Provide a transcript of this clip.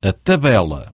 a tabela.